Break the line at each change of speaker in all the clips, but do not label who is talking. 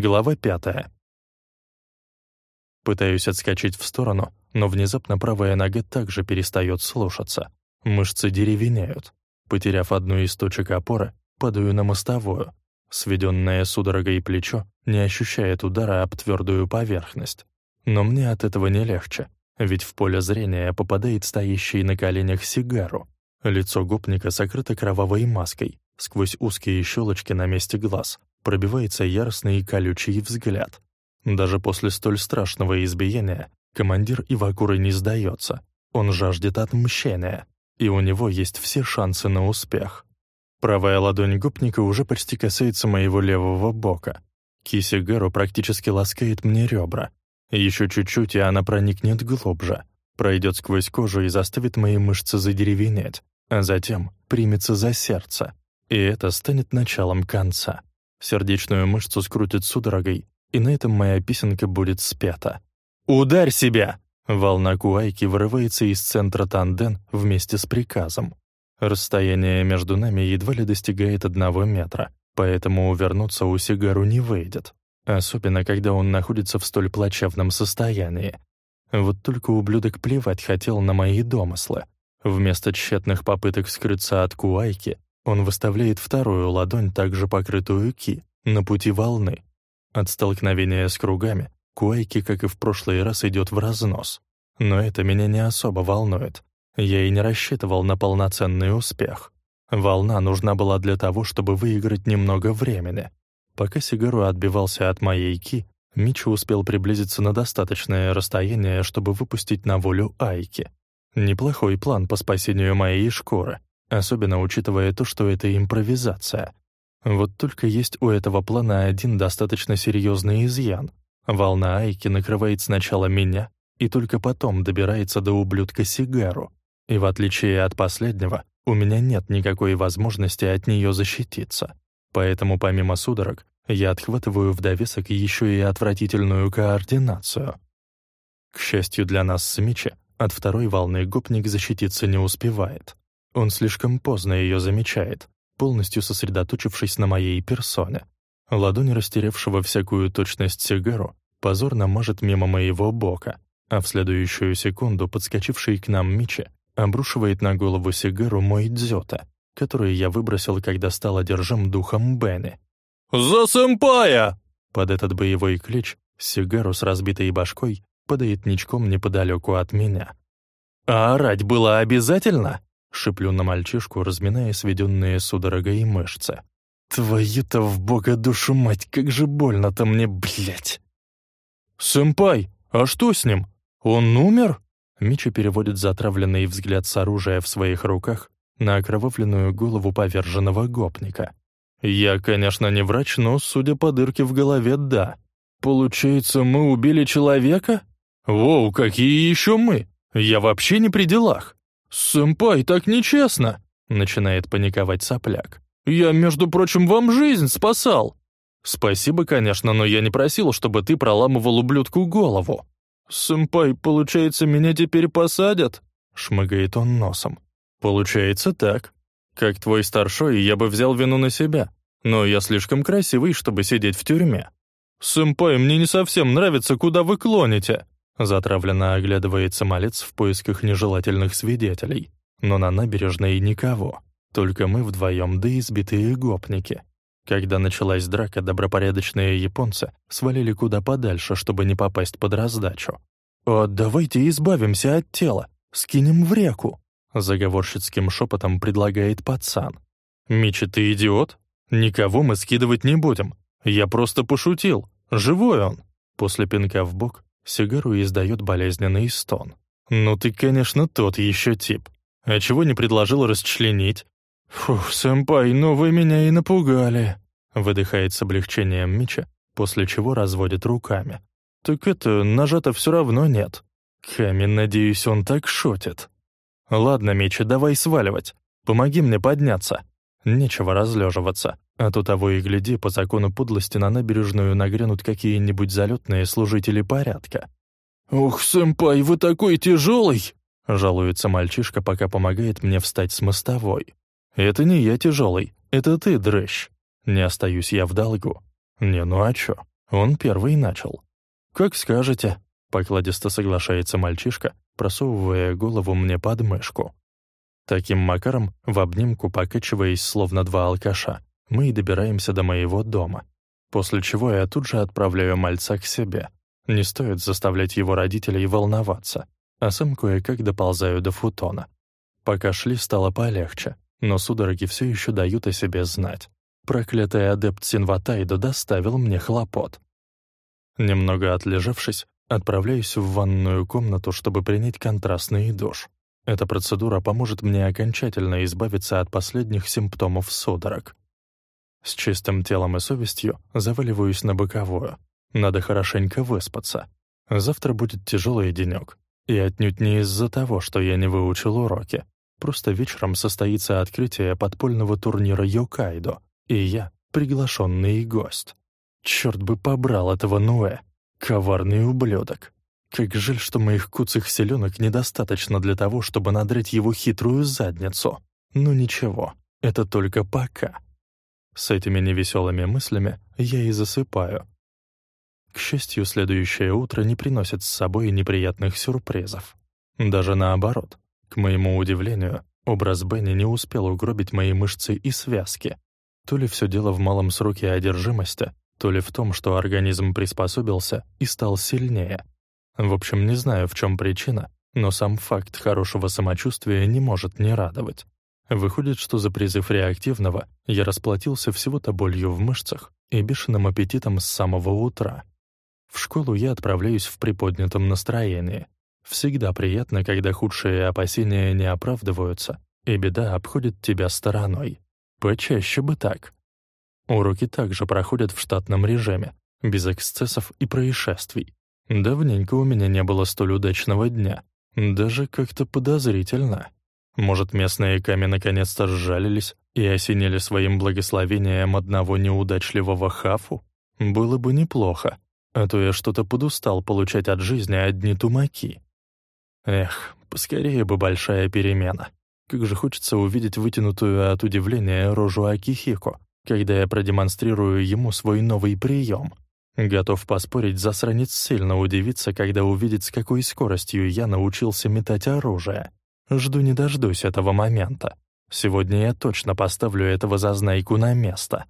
Глава пятая. Пытаюсь отскочить в сторону, но внезапно правая нога также перестает слушаться. Мышцы деревенеют. Потеряв одну из точек опоры, падаю на мостовую. Сведенное судорогой плечо не ощущает удара об твердую поверхность. Но мне от этого не легче, ведь в поле зрения попадает стоящий на коленях сигару. Лицо гопника сокрыто кровавой маской, сквозь узкие щелочки на месте глаз, пробивается яростный и колючий взгляд. Даже после столь страшного избиения командир Ивакуры не сдается. Он жаждет отмщения, и у него есть все шансы на успех. Правая ладонь гопника уже почти касается моего левого бока. Киси Гэру практически ласкает мне ребра. Еще чуть-чуть, и она проникнет глубже, пройдет сквозь кожу и заставит мои мышцы задеревенеть, а затем примется за сердце. И это станет началом конца. Сердечную мышцу скрутит судорогой, и на этом моя песенка будет спета. «Ударь себя!» Волна Куайки вырывается из центра Танден вместе с приказом. Расстояние между нами едва ли достигает одного метра, поэтому увернуться у Сигару не выйдет, особенно когда он находится в столь плачевном состоянии. Вот только ублюдок плевать хотел на мои домыслы. Вместо тщетных попыток скрыться от Куайки, он выставляет вторую ладонь, также покрытую ки, на пути волны. От столкновения с кругами Куайки, как и в прошлый раз, идет в разнос. Но это меня не особо волнует. Я и не рассчитывал на полноценный успех. Волна нужна была для того, чтобы выиграть немного времени. Пока Сигару отбивался от моей ки, Мичи успел приблизиться на достаточное расстояние, чтобы выпустить на волю Айки. Неплохой план по спасению моей шкуры особенно учитывая то, что это импровизация. Вот только есть у этого плана один достаточно серьезный изъян. Волна Айки накрывает сначала меня и только потом добирается до ублюдка Сигару. И в отличие от последнего, у меня нет никакой возможности от нее защититься. Поэтому помимо судорог, я отхватываю в довесок еще и отвратительную координацию. К счастью для нас с Мичи, от второй волны гопник защититься не успевает. Он слишком поздно ее замечает, полностью сосредоточившись на моей персоне. Ладонь растерявшего всякую точность сигару позорно мажет мимо моего бока, а в следующую секунду подскочивший к нам Мичи обрушивает на голову сигару мой дзёта, который я выбросил, когда стал одержим духом Бенни. «За сэмпая!» Под этот боевой клич сигару с разбитой башкой падает ничком неподалеку от меня. «А орать было обязательно?» Шиплю на мальчишку, разминая сведенные судорогой мышцы. «Твою-то в бога душу мать, как же больно-то мне, блядь!» «Сэмпай, а что с ним? Он умер?» Мичи переводит затравленный взгляд с оружия в своих руках на окровавленную голову поверженного гопника. «Я, конечно, не врач, но, судя по дырке в голове, да. Получается, мы убили человека? Воу, какие еще мы? Я вообще не при делах!» «Сэмпай, так нечестно!» — начинает паниковать сопляк. «Я, между прочим, вам жизнь спасал!» «Спасибо, конечно, но я не просил, чтобы ты проламывал ублюдку голову». «Сэмпай, получается, меня теперь посадят?» — шмыгает он носом. «Получается так. Как твой старшой, я бы взял вину на себя, но я слишком красивый, чтобы сидеть в тюрьме». «Сэмпай, мне не совсем нравится, куда вы клоните», Затравленно оглядывается малец в поисках нежелательных свидетелей. Но на набережной никого. Только мы вдвоем, да избитые гопники. Когда началась драка, добропорядочные японцы свалили куда подальше, чтобы не попасть под раздачу. «А давайте избавимся от тела, скинем в реку», — заговорщицким шепотом предлагает пацан. «Мичи, ты идиот? Никого мы скидывать не будем. Я просто пошутил. Живой он». После пинка в бок Сигару издает болезненный стон. «Ну ты, конечно, тот еще тип. А чего не предложил расчленить?» «Фух, сэмпай, ну вы меня и напугали», — выдыхает с облегчением Мича, после чего разводит руками. «Так это, ножа-то все равно нет. Камень, надеюсь, он так шутит». «Ладно, Мича, давай сваливать. Помоги мне подняться. Нечего разлеживаться. А то того и гляди, по закону подлости на набережную нагрянут какие-нибудь залетные служители порядка. «Ух, сэмпай, вы такой тяжелый!» — жалуется мальчишка, пока помогает мне встать с мостовой. «Это не я тяжелый, это ты, дрыщ. Не остаюсь я в долгу. Не, ну а чё? Он первый начал. «Как скажете», — покладисто соглашается мальчишка, просовывая голову мне под мышку. Таким макаром, в обнимку покачиваясь, словно два алкаша, мы и добираемся до моего дома. После чего я тут же отправляю мальца к себе. Не стоит заставлять его родителей волноваться, а сам кое-как доползаю до футона. Пока шли, стало полегче, но судороги все еще дают о себе знать. Проклятый адепт Синватайдо доставил мне хлопот. Немного отлежавшись, отправляюсь в ванную комнату, чтобы принять контрастный душ. Эта процедура поможет мне окончательно избавиться от последних симптомов судорог. С чистым телом и совестью заваливаюсь на боковую. Надо хорошенько выспаться. Завтра будет тяжелый денек. И отнюдь не из-за того, что я не выучил уроки. Просто вечером состоится открытие подпольного турнира Йокайдо, и я — приглашенный гость. Черт бы побрал этого Нуэ. Коварный ублюдок. Как жаль, что моих куцых селенок недостаточно для того, чтобы надрать его хитрую задницу. Но ничего, это только пока. С этими невеселыми мыслями я и засыпаю. К счастью, следующее утро не приносит с собой неприятных сюрпризов. Даже наоборот. К моему удивлению, образ Бенни не успел угробить мои мышцы и связки. То ли все дело в малом сроке одержимости, то ли в том, что организм приспособился и стал сильнее — в общем, не знаю, в чем причина, но сам факт хорошего самочувствия не может не радовать. Выходит, что за призыв реактивного я расплатился всего-то болью в мышцах и бешеным аппетитом с самого утра. В школу я отправляюсь в приподнятом настроении. Всегда приятно, когда худшие опасения не оправдываются, и беда обходит тебя стороной. Почаще бы так. Уроки также проходят в штатном режиме, без эксцессов и происшествий. Давненько у меня не было столь удачного дня. Даже как-то подозрительно. Может, местные камни наконец-то сжалились и осенили своим благословением одного неудачливого хафу? Было бы неплохо, а то я что-то подустал получать от жизни одни тумаки. Эх, поскорее бы большая перемена. Как же хочется увидеть вытянутую от удивления рожу Акихико, когда я продемонстрирую ему свой новый прием. Готов поспорить, засранец сильно удивится, когда увидит, с какой скоростью я научился метать оружие. Жду не дождусь этого момента. Сегодня я точно поставлю этого зазнайку на место.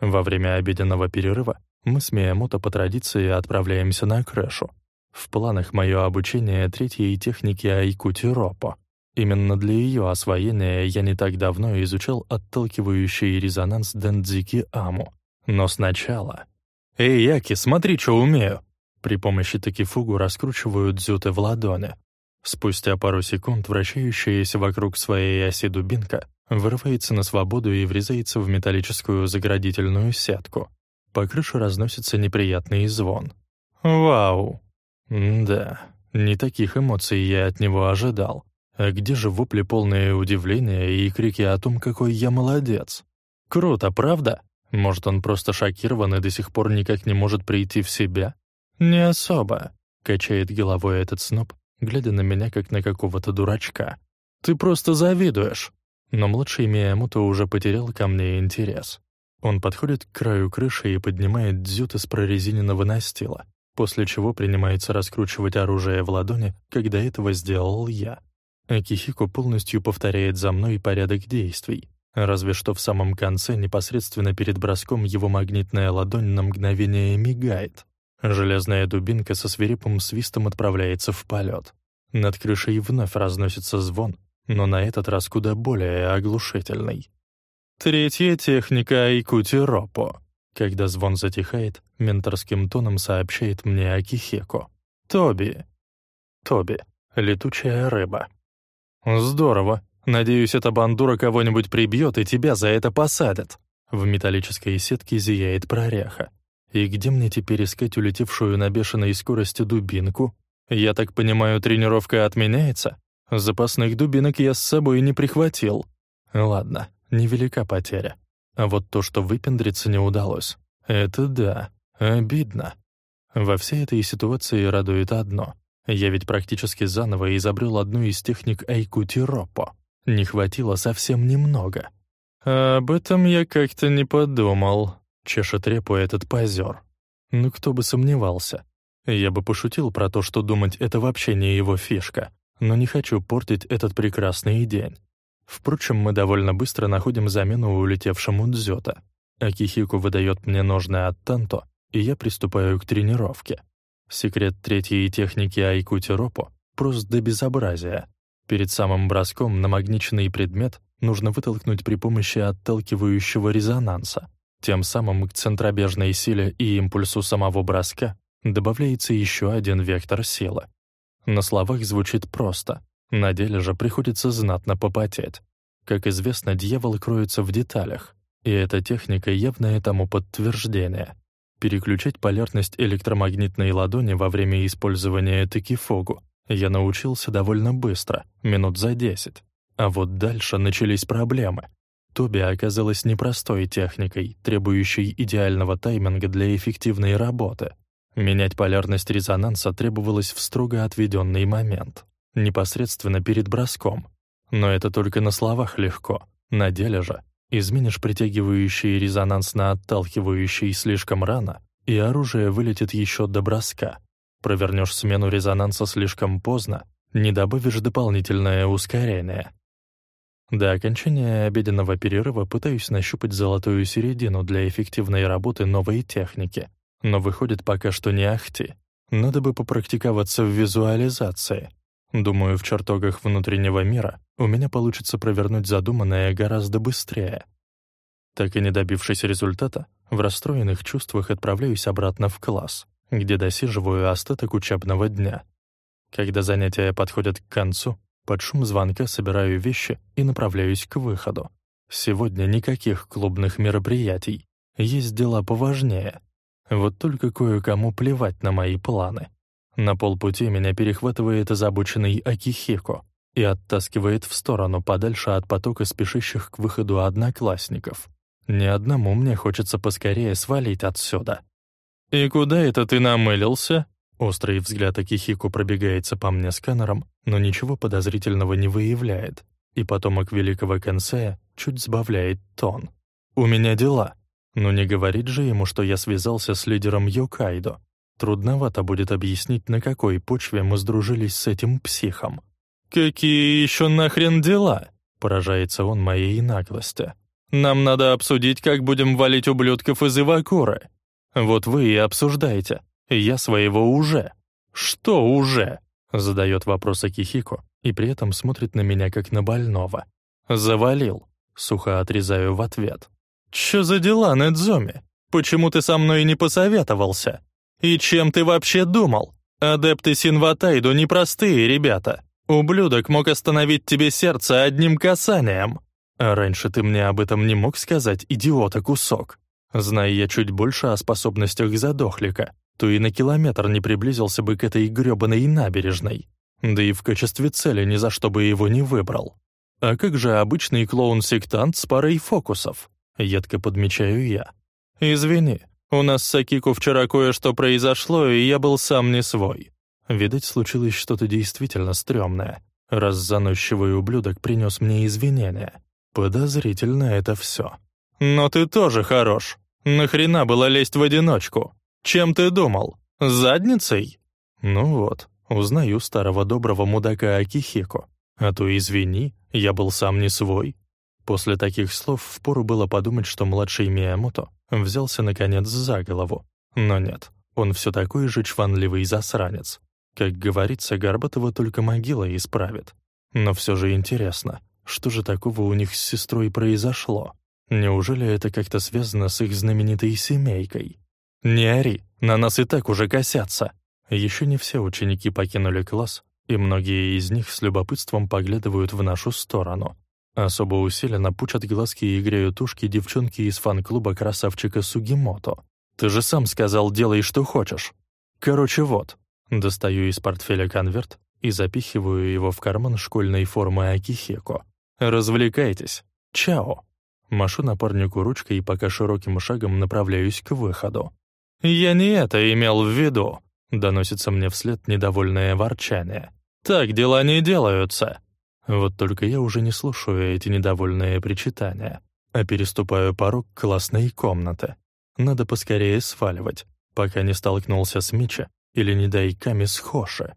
Во время обеденного перерыва мы с Миямото по традиции отправляемся на крышу. В планах мое обучение третьей техники Айкути-Ропо. Именно для ее освоения я не так давно изучал отталкивающий резонанс Дендзики Аму. Но сначала «Эй, Яки, смотри, что умею!» При помощи такифугу раскручивают дзюты в ладони. Спустя пару секунд вращающаяся вокруг своей оси дубинка вырывается на свободу и врезается в металлическую заградительную сетку. По крыше разносится неприятный звон. «Вау!» Да, не таких эмоций я от него ожидал. А где же вопли полное удивления и крики о том, какой я молодец? Круто, правда? Может, он просто шокирован и до сих пор никак не может прийти в себя? Не особо, качает головой этот сноб, глядя на меня как на какого-то дурачка. Ты просто завидуешь. Но младший Миямото уже потерял ко мне интерес. Он подходит к краю крыши и поднимает дзют из прорезиненного настила, после чего принимается раскручивать оружие в ладони, когда этого сделал я. Акихико полностью повторяет за мной порядок действий, Разве что в самом конце, непосредственно перед броском, его магнитная ладонь на мгновение мигает. Железная дубинка со свирепым свистом отправляется в полет. Над крышей вновь разносится звон, но на этот раз куда более оглушительный. Третья техника Айкути-Ропо. Когда звон затихает, менторским тоном сообщает мне Акихеко. «Тоби». «Тоби. Летучая рыба». «Здорово. Надеюсь, эта бандура кого-нибудь прибьет и тебя за это посадят». В металлической сетке зияет прореха. И где мне теперь искать улетевшую на бешеной скорости дубинку? Я так понимаю, тренировка отменяется? Запасных дубинок я с собой не прихватил. Ладно, невелика потеря. А вот то, что выпендриться не удалось, это да, обидно. Во всей этой ситуации радует одно. Я ведь практически заново изобрел одну из техник Айкути-Ропо. Не хватило совсем немного. «Об этом я как-то не подумал», — чешет репу этот позер. Ну кто бы сомневался. Я бы пошутил про то, что думать — это вообще не его фишка, но не хочу портить этот прекрасный день. Впрочем, мы довольно быстро находим замену улетевшему Дзёта. Акихику выдает мне ножны от Танто, и я приступаю к тренировке. Секрет третьей техники Айкути Ропо прост до безобразия. Перед самым броском намагниченный предмет нужно вытолкнуть при помощи отталкивающего резонанса. Тем самым к центробежной силе и импульсу самого броска добавляется еще один вектор силы. На словах звучит просто, на деле же приходится знатно попотеть. Как известно, дьявол кроется в деталях, и эта техника явное тому подтверждение. Переключать полярность электромагнитной ладони во время использования текифогу я научился довольно быстро, минут за десять. А вот дальше начались проблемы. Тоби оказалась непростой техникой, требующей идеального тайминга для эффективной работы. Менять полярность резонанса требовалось в строго отведенный момент, непосредственно перед броском. Но это только на словах легко. На деле же изменишь притягивающий резонанс на отталкивающий слишком рано, и оружие вылетит еще до броска. Провернешь смену резонанса слишком поздно, не добавишь дополнительное ускорение. До окончания обеденного перерыва пытаюсь нащупать золотую середину для эффективной работы новой техники, но выходит пока что не ахти. Надо бы попрактиковаться в визуализации. Думаю, в чертогах внутреннего мира у меня получится провернуть задуманное гораздо быстрее. Так и не добившись результата, в расстроенных чувствах отправляюсь обратно в класс, где досиживаю остаток учебного дня. Когда занятия подходят к концу, под шум звонка собираю вещи и направляюсь к выходу. Сегодня никаких клубных мероприятий. Есть дела поважнее. Вот только кое-кому плевать на мои планы. На полпути меня перехватывает озабоченный Акихико и оттаскивает в сторону подальше от потока спешащих к выходу одноклассников. Ни одному мне хочется поскорее свалить отсюда. «И куда это ты намылился?» Острый взгляд Акихику пробегается по мне сканером, но ничего подозрительного не выявляет, и потомок великого Кэнсея чуть сбавляет тон. «У меня дела. Но не говорит же ему, что я связался с лидером Йокайдо. Трудновато будет объяснить, на какой почве мы сдружились с этим психом». «Какие еще нахрен дела?» — поражается он моей наглости. «Нам надо обсудить, как будем валить ублюдков из Ивакуры. Вот вы и обсуждаете. Я своего уже. Что уже? Задает вопрос Акихико и при этом смотрит на меня как на больного. Завалил. Сухо отрезаю в ответ. Чё за дела, Недзуми? Почему ты со мной не посоветовался? И чем ты вообще думал? Адепты Синватайду непростые ребята. Ублюдок мог остановить тебе сердце одним касанием. А раньше ты мне об этом не мог сказать, идиота кусок. Зная я чуть больше о способностях задохлика, то и на километр не приблизился бы к этой грёбаной набережной. Да и в качестве цели ни за что бы его не выбрал. А как же обычный клоун-сектант с парой фокусов? Едко подмечаю я. Извини, у нас с Акико вчера кое-что произошло, и я был сам не свой. Видать, случилось что-то действительно стрёмное, раз заносчивый ублюдок принес мне извинения. Подозрительно это все. Но ты тоже хорош. Нахрена было лезть в одиночку? Чем ты думал? Задницей? Ну вот, узнаю старого доброго мудака Акихико. А то извини, я был сам не свой. После таких слов впору было подумать, что младший Миямото взялся наконец за голову. Но нет, он все такой же чванливый засранец. Как говорится, Горбатова только могила исправит. Но все же интересно, что же такого у них с сестрой произошло? Неужели это как-то связано с их знаменитой семейкой? «Не ори, на нас и так уже косятся». Еще не все ученики покинули класс, и многие из них с любопытством поглядывают в нашу сторону. Особо усиленно пучат глазки и греют ушки девчонки из фан-клуба красавчика Сугимото. «Ты же сам сказал, делай, что хочешь». Короче, вот. Достаю из портфеля конверт и запихиваю его в карман школьной формы Акихеко. «Развлекайтесь. Чао». Машу напарнику ручкой и пока широким шагом направляюсь к выходу. «Я не это имел в виду», — доносится мне вслед недовольное ворчание. «Так дела не делаются». Вот только я уже не слушаю эти недовольные причитания, а переступаю порог классной комнаты. Надо поскорее сваливать, пока не столкнулся с Мича или, не дай Ками, с Хоши.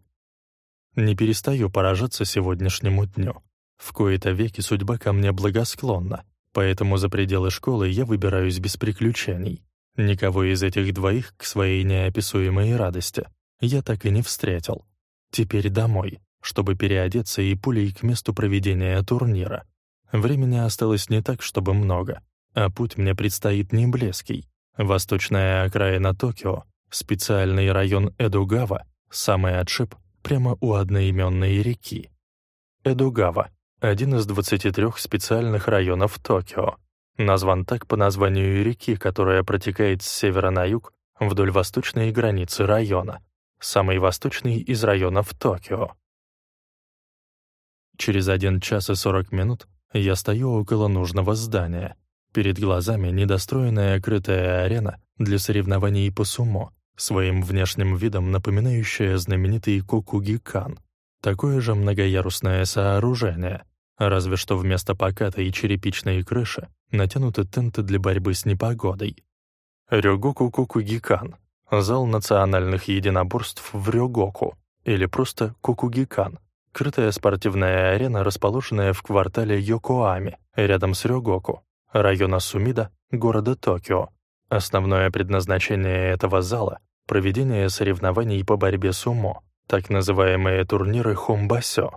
Не перестаю поражаться сегодняшнему дню. В кои-то веки судьба ко мне благосклонна, поэтому за пределы школы я выбираюсь без приключений. Никого из этих двоих к своей неописуемой радости я так и не встретил. Теперь домой, чтобы переодеться и пулей к месту проведения турнира. Времени осталось не так, чтобы много, а путь мне предстоит не близкий. Восточная окраина Токио, специальный район Эдугава, самый отшиб прямо у одноименной реки. Эдугава — один из 23 специальных районов Токио. Назван так по названию реки, которая протекает с севера на юг вдоль восточной границы района, самый восточный из районов Токио. Через 1 час и 40 минут я стою около нужного здания. Перед глазами недостроенная крытая арена для соревнований по сумо, своим внешним видом напоминающая знаменитый Кокугикан. Такое же многоярусное сооружение, разве что вместо покатой черепичной крыши натянуты тенты для борьбы с непогодой. Рёгоку Кокугикан — зал национальных единоборств в Рёгоку, или просто Кокугикан, крытая спортивная арена, расположенная в квартале Йокоами, рядом с Рёгоку, района Сумида, города Токио, Основное предназначение этого зала — проведение соревнований по борьбе сумо, так называемые турниры хомбасё.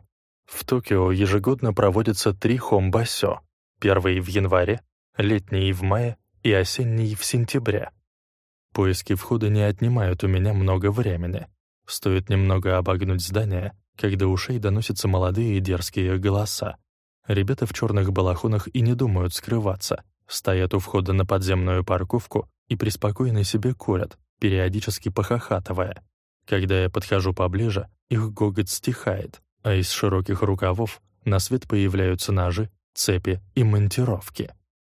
В Токио ежегодно проводятся три хомбасё. Первый в январе, летний в мае и осенний в сентябре. Поиски входа не отнимают у меня много времени. Стоит немного обогнуть здание, когда ушей доносятся молодые и дерзкие голоса. Ребята в черных балахонах и не думают скрываться — стоят у входа на подземную парковку и преспокойно себе курят, периодически похохатывая. Когда я подхожу поближе, их гогот стихает, а из широких рукавов на свет появляются ножи, цепи и монтировки.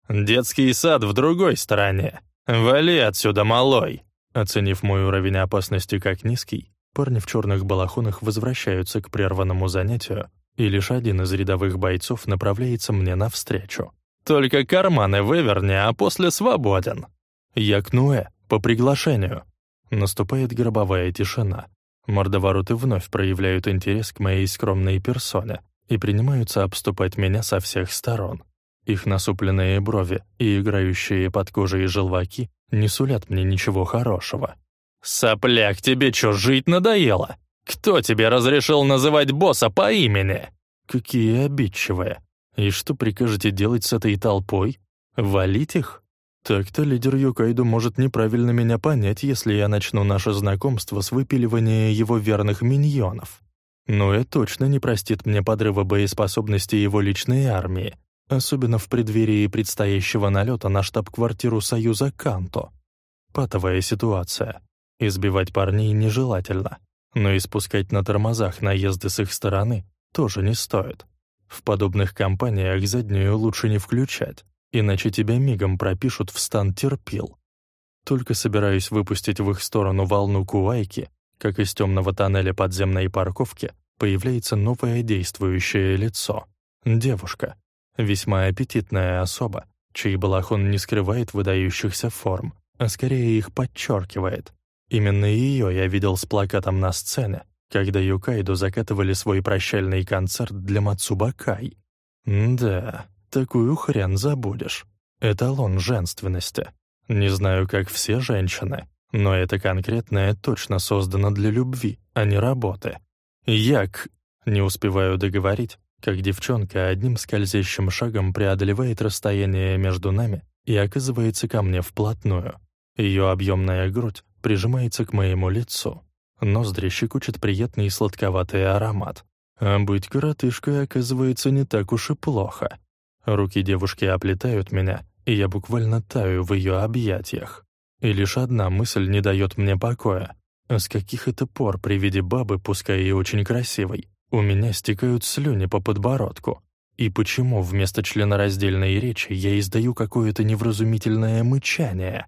«Детский сад в другой стороне! Вали отсюда, малой!» Оценив мой уровень опасности как низкий, парни в черных балахонах возвращаются к прерванному занятию, и лишь один из рядовых бойцов направляется мне навстречу. Только карманы выверни, а после свободен. Я кнуэ, по приглашению. Наступает гробовая тишина. Мордовороты вновь проявляют интерес к моей скромной персоне и принимаются обступать меня со всех сторон. Их насупленные брови и играющие под кожей желваки не сулят мне ничего хорошего. «Сопляк, тебе чё, жить надоело? Кто тебе разрешил называть босса по имени?» «Какие обидчивые. И что прикажете делать с этой толпой? Валить их? Так-то лидер Юкайду может неправильно меня понять, если я начну наше знакомство с выпиливания его верных миньонов. Но это точно не простит мне подрыва боеспособности его личной армии, особенно в преддверии предстоящего налета на штаб-квартиру Союза Канто. Патовая ситуация. Избивать парней нежелательно, но испускать на тормозах наезды с их стороны тоже не стоит. В подобных компаниях заднюю лучше не включать, иначе тебя мигом пропишут в стан терпил. Только собираюсь выпустить в их сторону волну куайки, как из темного тоннеля подземной парковки появляется новое действующее лицо. Девушка. Весьма аппетитная особа, чей балахон не скрывает выдающихся форм, а скорее их подчеркивает. Именно ее я видел с плакатом на сцене, когда Юкайду закатывали свой прощальный концерт для Мацубакай. Да, такую хрен забудешь. Эталон женственности. Не знаю, как все женщины, но это конкретное точно создано для любви, а не работы. Як... Не успеваю договорить, как девчонка одним скользящим шагом преодолевает расстояние между нами и оказывается ко мне вплотную. Ее объемная грудь прижимается к моему лицу. Ноздри щекочет приятный и сладковатый аромат. А быть коротышкой оказывается не так уж и плохо. Руки девушки оплетают меня, и я буквально таю в ее объятиях. И лишь одна мысль не дает мне покоя. С каких это пор при виде бабы, пускай и очень красивой, у меня стекают слюни по подбородку? И почему вместо членораздельной речи я издаю какое-то невразумительное мычание?